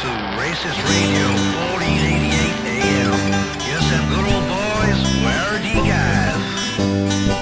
to Racist Radio 1488 AM. Yes, them good old boys, where are you guys?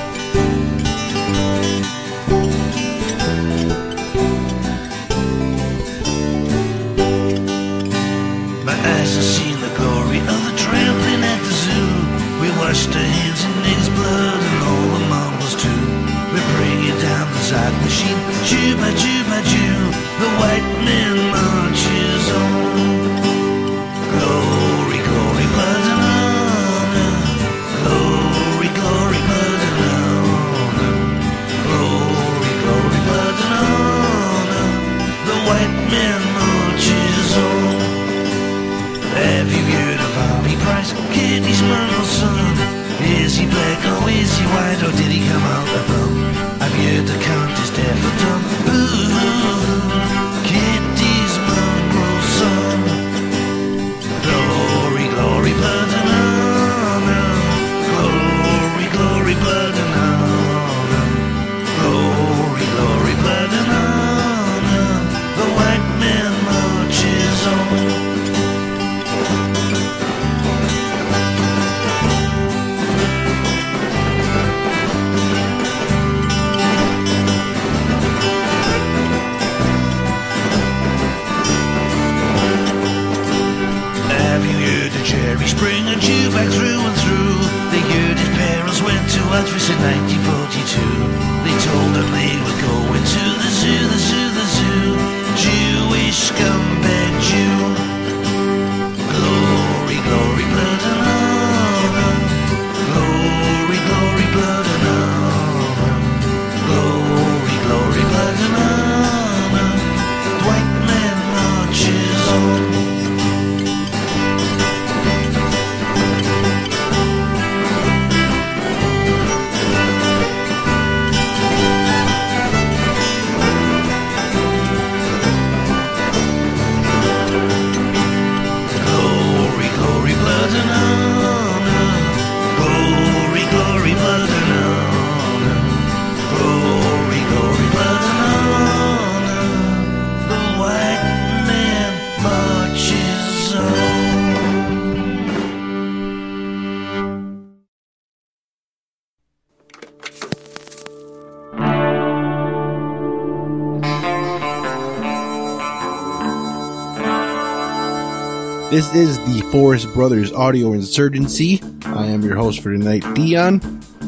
This is the Forest Brothers Audio Insurgency. I am your host for tonight, Dion.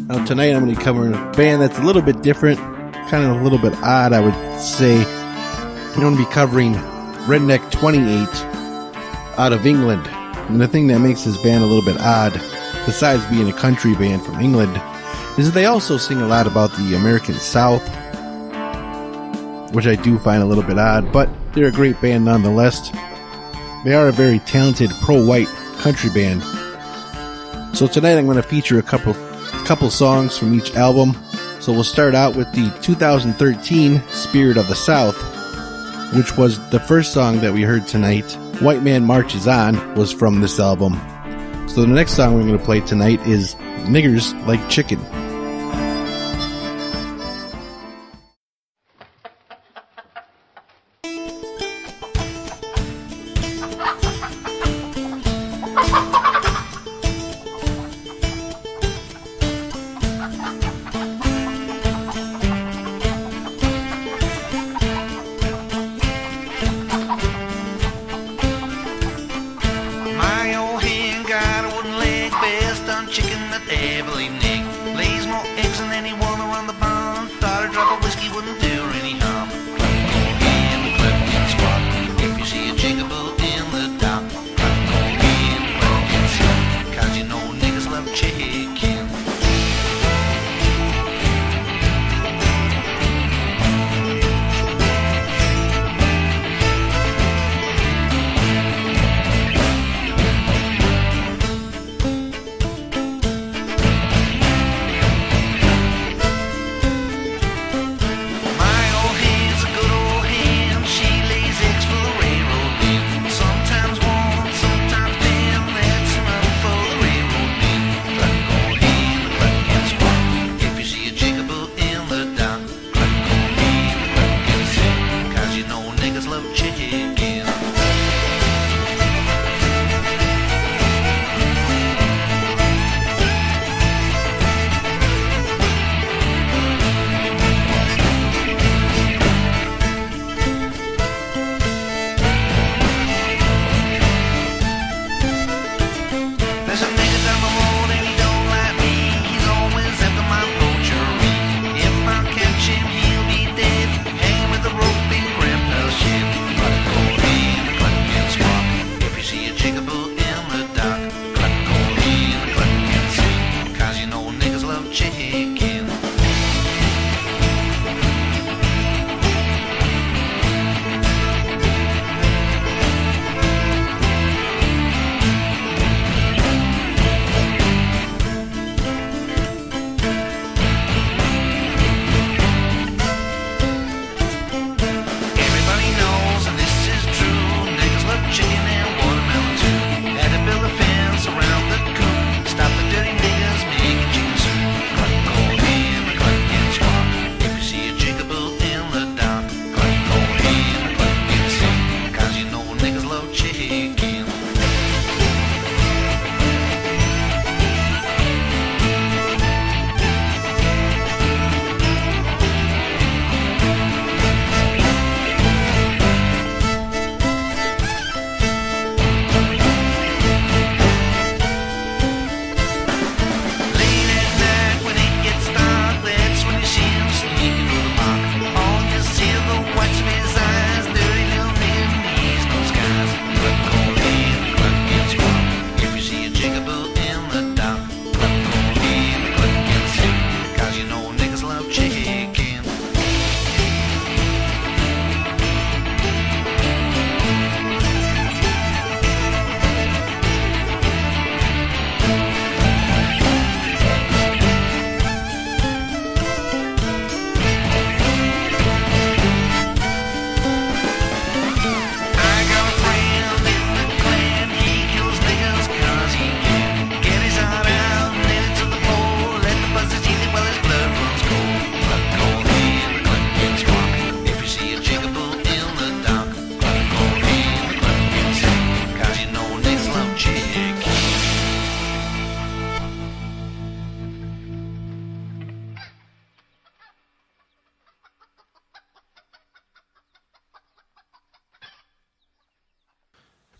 Now, tonight I'm going to be covering a band that's a little bit different, kind of a little bit odd, I would say. I'm going to be covering Redneck 28 out of England. And the thing that makes this band a little bit odd, besides being a country band from England, is that they also sing a lot about the American South, which I do find a little bit odd, but they're a great band nonetheless. They are a very talented pro-white country band. So tonight I'm going to feature a couple couple songs from each album. So we'll start out with the 2013 Spirit of the South, which was the first song that we heard tonight. White Man Marches On was from this album. So the next song we're going to play tonight is Niggers Like Chicken.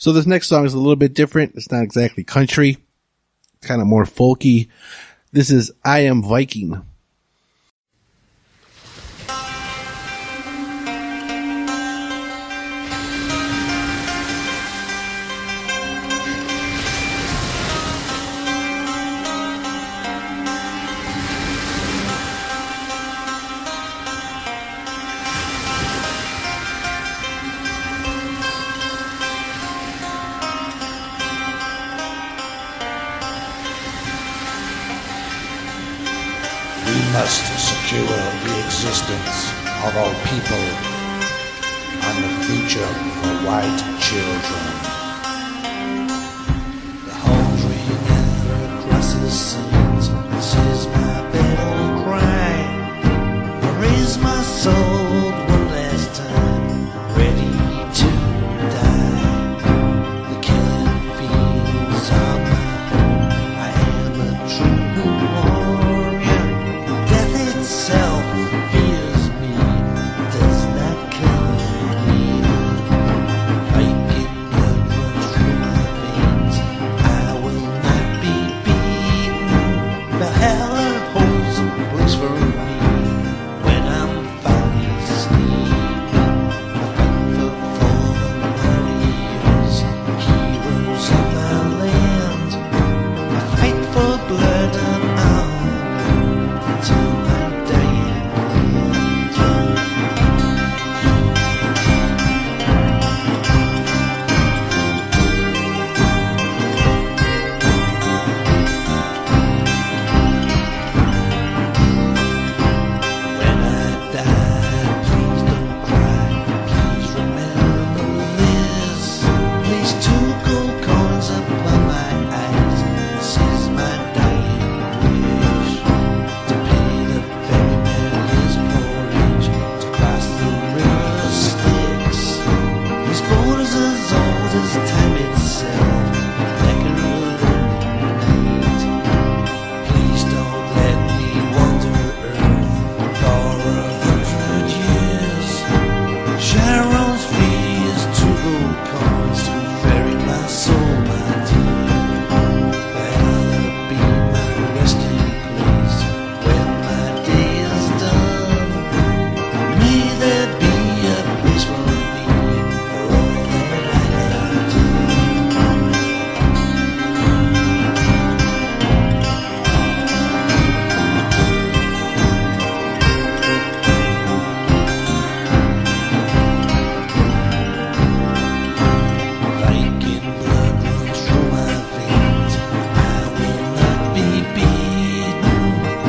So this next song is a little bit different. It's not exactly country. It's kind of more folky. This is I Am Viking. existence of our people and the future for white children.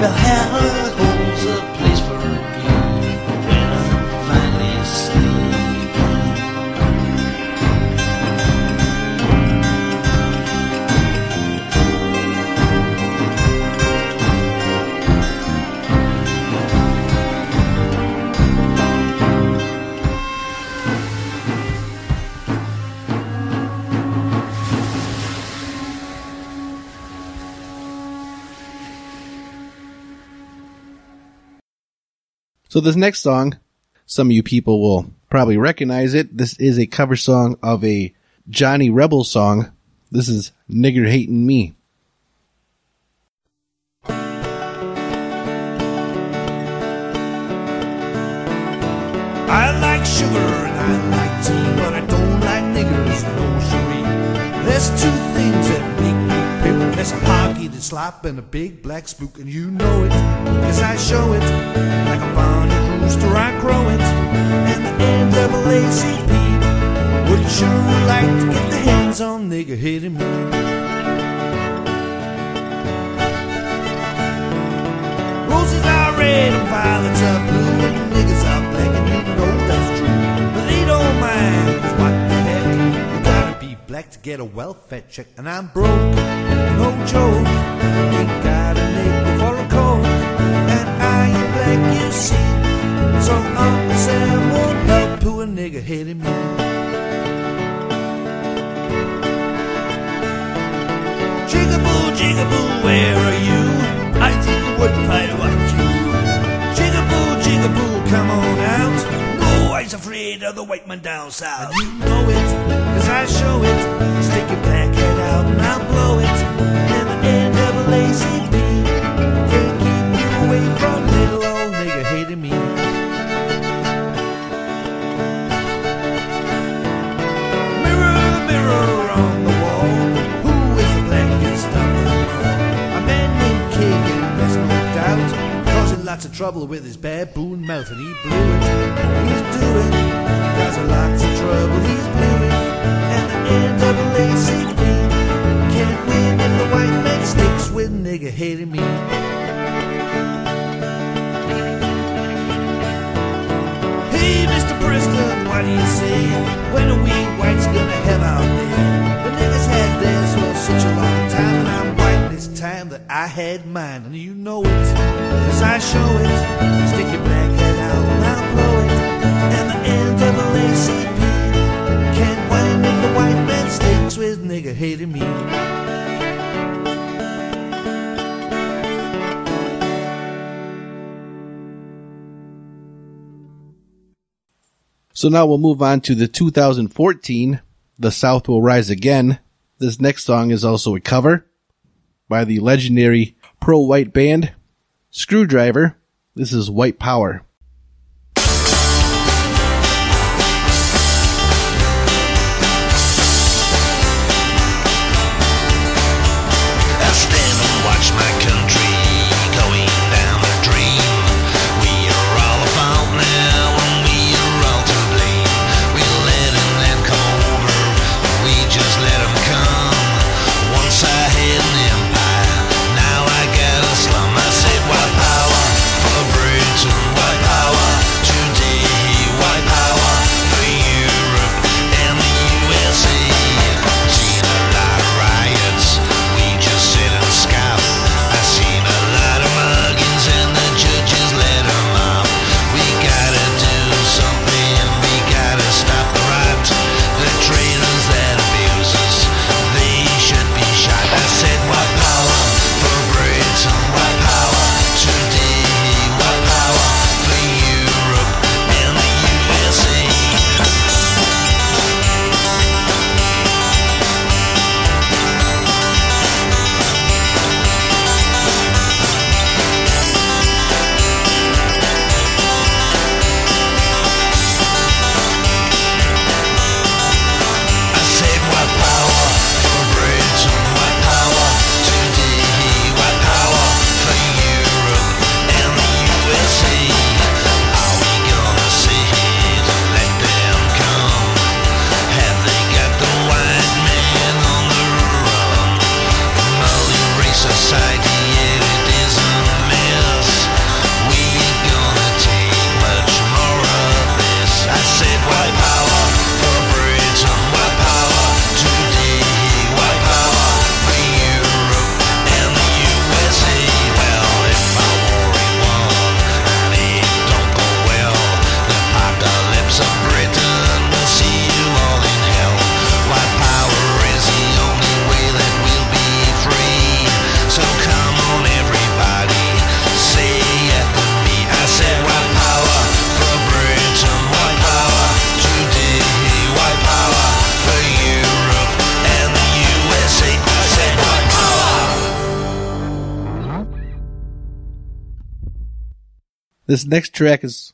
A place for So this next song, some of you people will probably recognize it. This is a cover song of a Johnny Rebel song. This is Nigger Hating Me. I like sugar and I like tea, but I don't like niggers, no. There's two things that make me a hockey that slop and a big black spook, and you know it, cause I show it. Like a bonded rooster, I crow it. And the NAACP would sure like to get their hands on nigga? hitting me. Roses are red and violets are blue to get a welfare check and I'm broke, no joke. Ain't got a nickel for a coat and I ain't black you see. So Uncle Sam won't help who a nigga hating me. Jigaboo, jigaboo, where are you? I think the wood pile want you. Jigaboo, jigaboo, come on out. No, afraid of the white man down south. And you know it, cause I show it. Stick your head out and I'll blow it. Lots of trouble with his baboon mouth, and he blew it. He's doing, causing lots of trouble, he's blew. And the NAACP can't win if the white man sticks with nigga hating me. Hey, Mr. President, what do you say? When are we whites gonna have our day? The niggas had theirs for such a long time, and I'm white this time that I had mine, and you know it, cause I show it. Stick your black head out and I'll blow it. And the NAACP can't whine if the white man sticks with nigga hating me. So now we'll move on to the 2014 The South Will Rise Again. This next song is also a cover by the legendary pro white band Skrewdriver. This is White Power. This next track is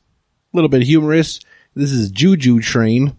a little bit humorous. This is Juju Train.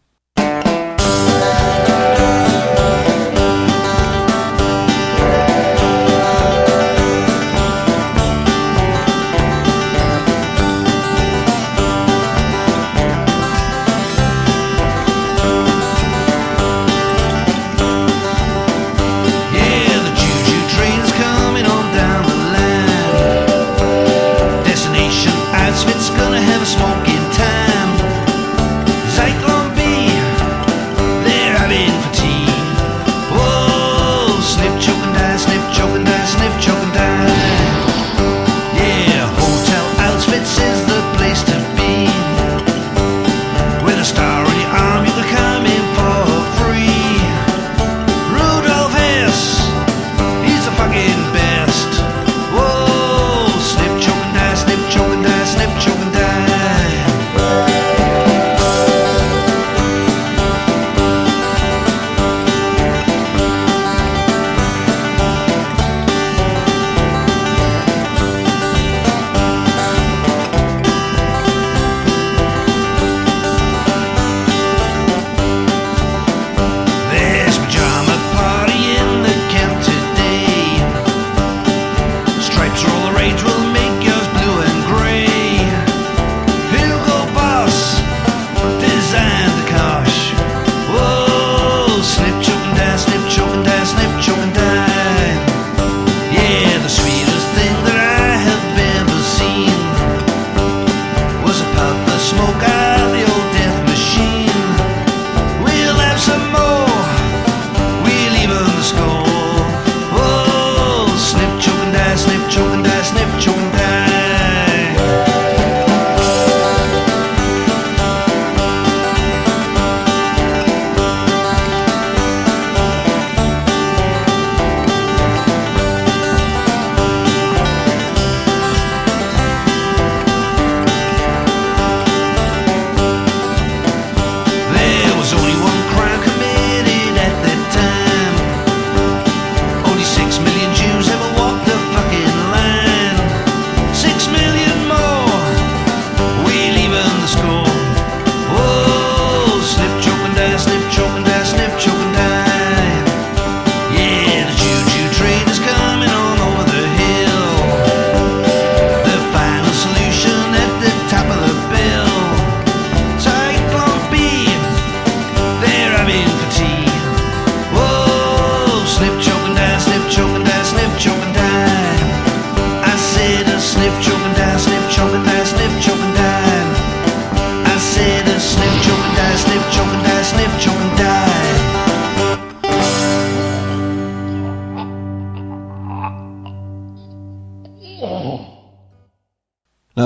Now,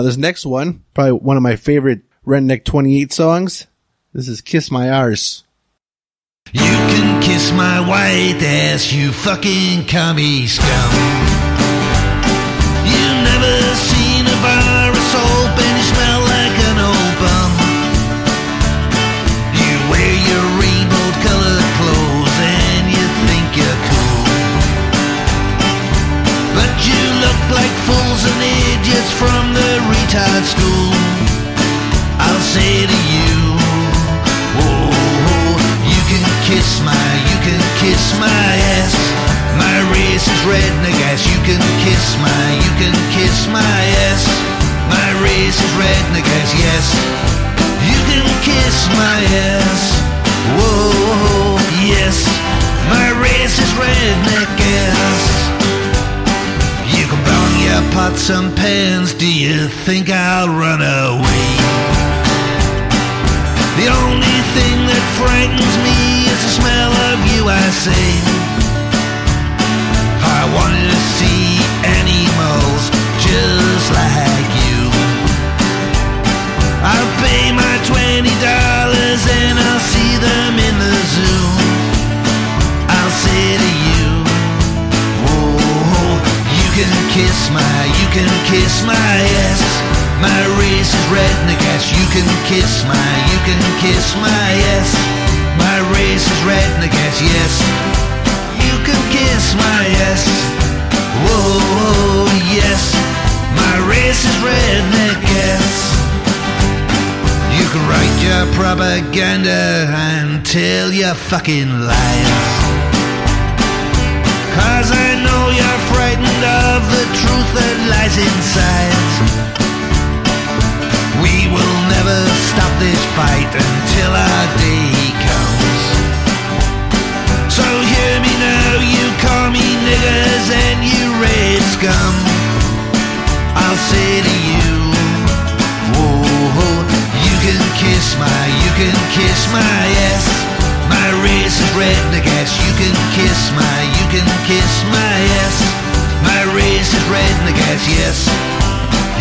this next one, probably one of my favorite Redneck 28 songs. This is Kiss My Arse. You can kiss my white ass, you fucking commie scum. You never seen a the school. I'll say to you, oh, you can kiss my, you can kiss my ass. My race is redneck ass. You can kiss my, you can kiss my ass. My race is redneck ass. Yes, you can kiss my ass. Whoa, yes, my race is redneck ass. Your pots and pans. Do you think I'll run away? The only thing that frightens me is the smell of you, I say. I wanted to see animals just like you. I'll pay my twenty dollars and I'll can kiss my, you can kiss my ass. My race is redneck ass. You can kiss my, you can kiss my ass. My race is redneck ass. Yes, you can kiss my ass. Whoa, yes, My race is redneck gas. You can write your propaganda and tell your fucking lies. Cause I know you're frightened of the truth that lies inside. We will never stop this fight until our day comes. So hear me now, you call me niggers and you red scum. I'll say to you, whoa, you can kiss my, you can kiss my ass. My race is redneck ass. You can kiss my, you can kiss my ass. My race is redneck ass, yes.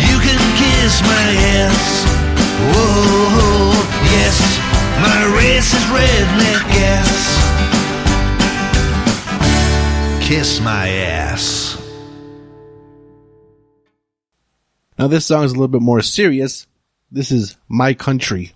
You can kiss my ass. Whoa, oh, yes. My race is redneck ass. Kiss my ass. Now this song is a little bit more serious. This is My Country.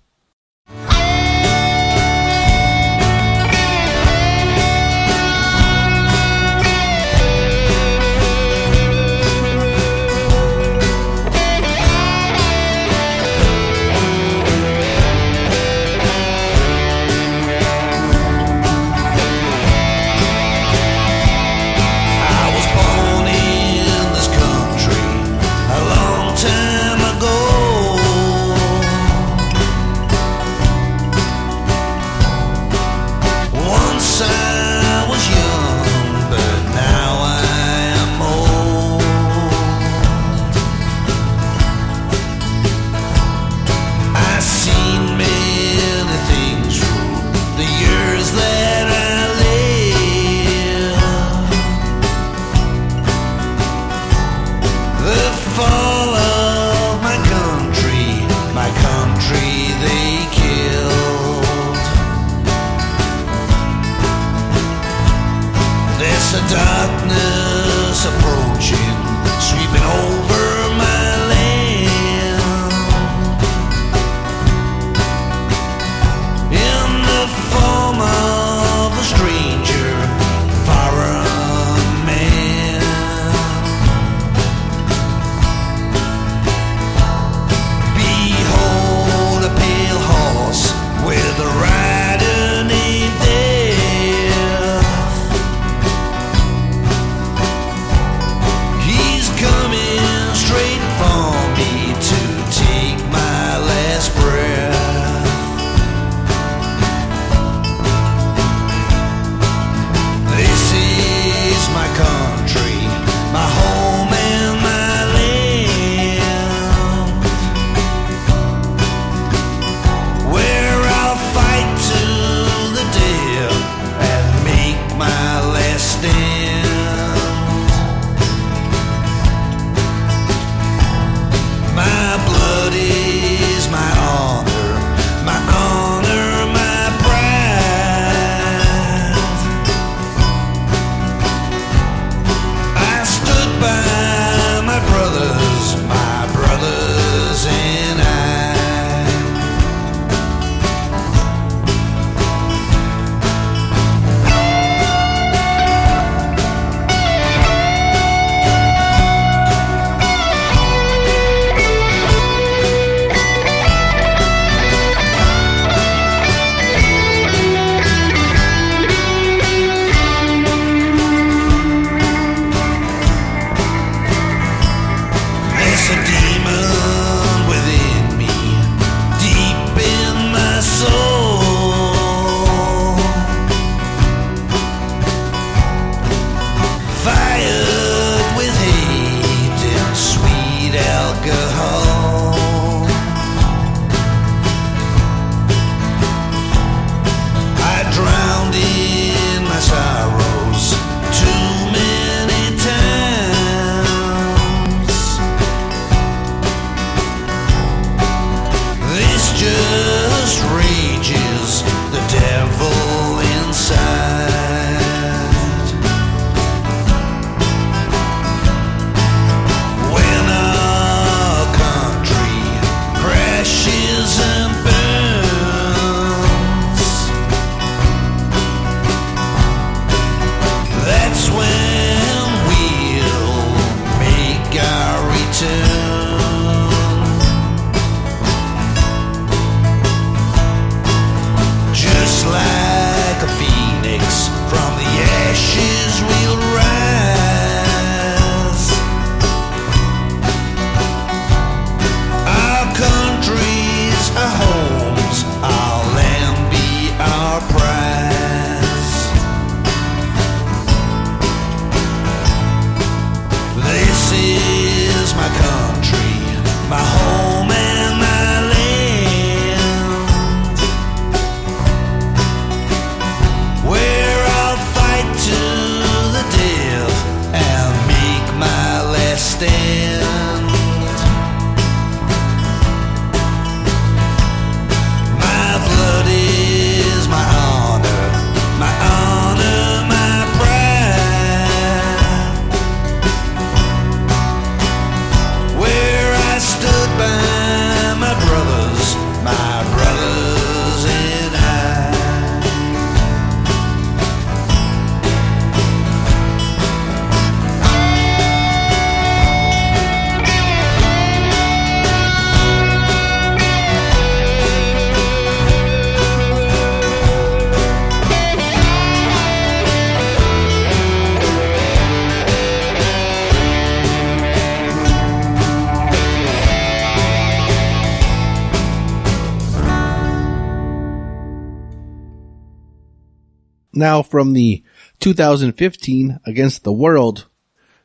Now from the 2015 Against the World,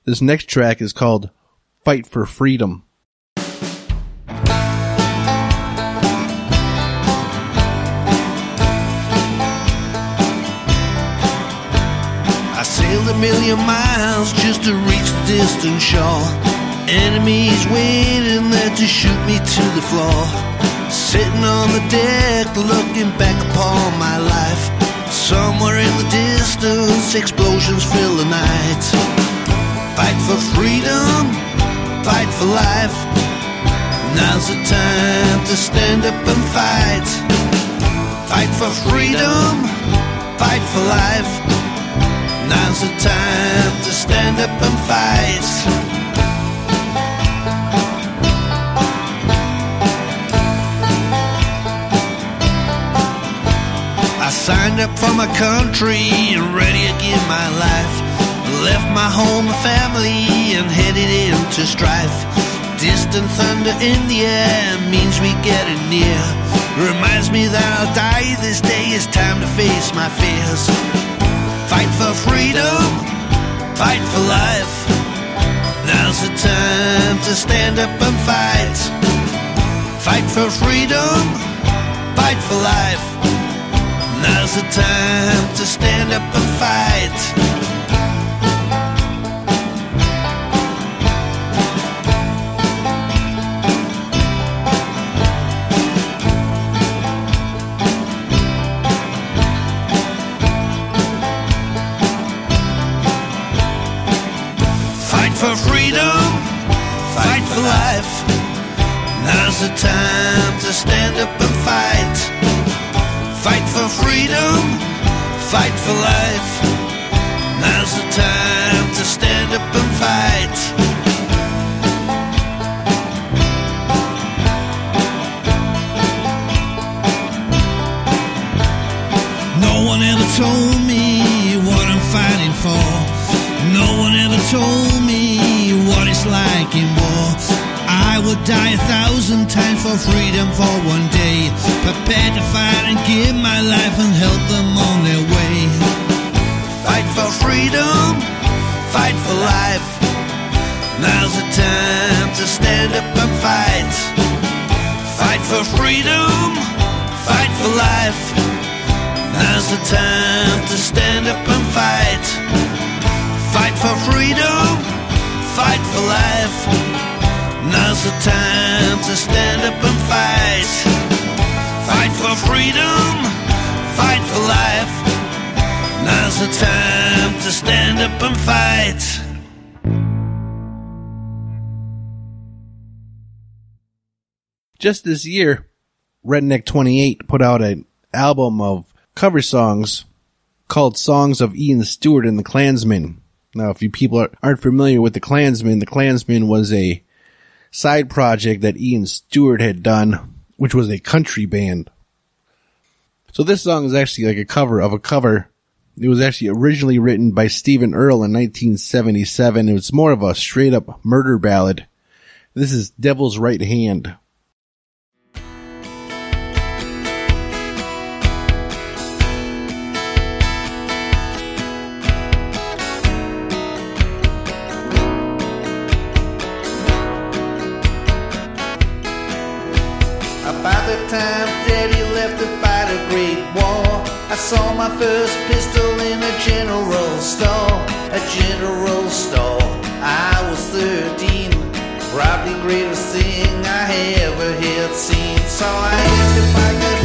this next track is called Fight for Freedom. I sailed a million miles just to reach the distant shore. Enemies waiting there to shoot me to the floor. Sitting on the deck, looking back upon my life. Somewhere in the distance, explosions fill the night. Fight for freedom, fight for life. Now's the time to stand up and fight. Fight for freedom, fight for life. Now's the time to stand up and fight. Signed up for my country and ready to give my life. Left my home and family and headed into strife. Distant thunder in the air means we getting near. Reminds me that I'll die this day. It's time to face my fears. Fight for freedom, fight for life. Now's the time to stand up and fight. Fight for freedom, fight for life. Now's the time to stand up and fight. Fight for freedom, fight for life. Now's the time to stand up and fight. For freedom, fight for life. Now's the time to stand up and fight. No one ever told me what I'm fighting for. No one ever told me what it's like in war. Would die a thousand times for freedom for one day. Prepared to fight and give my life and help them on their way. Fight for freedom, fight for life. Now's the time to stand up and fight. Fight for freedom, fight for life. Now's the time to stand up and fight. Fight for freedom, fight for life. The time to stand up and fight. Fight for freedom, fight for life. Now's the time to stand up and fight. Just this year, Redneck 28 put out an album of cover songs called Songs of Ian Stuart and the Klansmen. Now, if you people are- aren't familiar with the Klansmen, the Klansmen was a side project that Ian Stuart had done, which was a country band. So this song is actually like a cover of a cover. It was actually originally written by Stephen Earle in 1977. It was more of a straight up murder ballad. This is Devil's Right Hand. I saw my first pistol in a general store. A general store. I was 13, probably greatest thing I ever had seen. So I asked if I could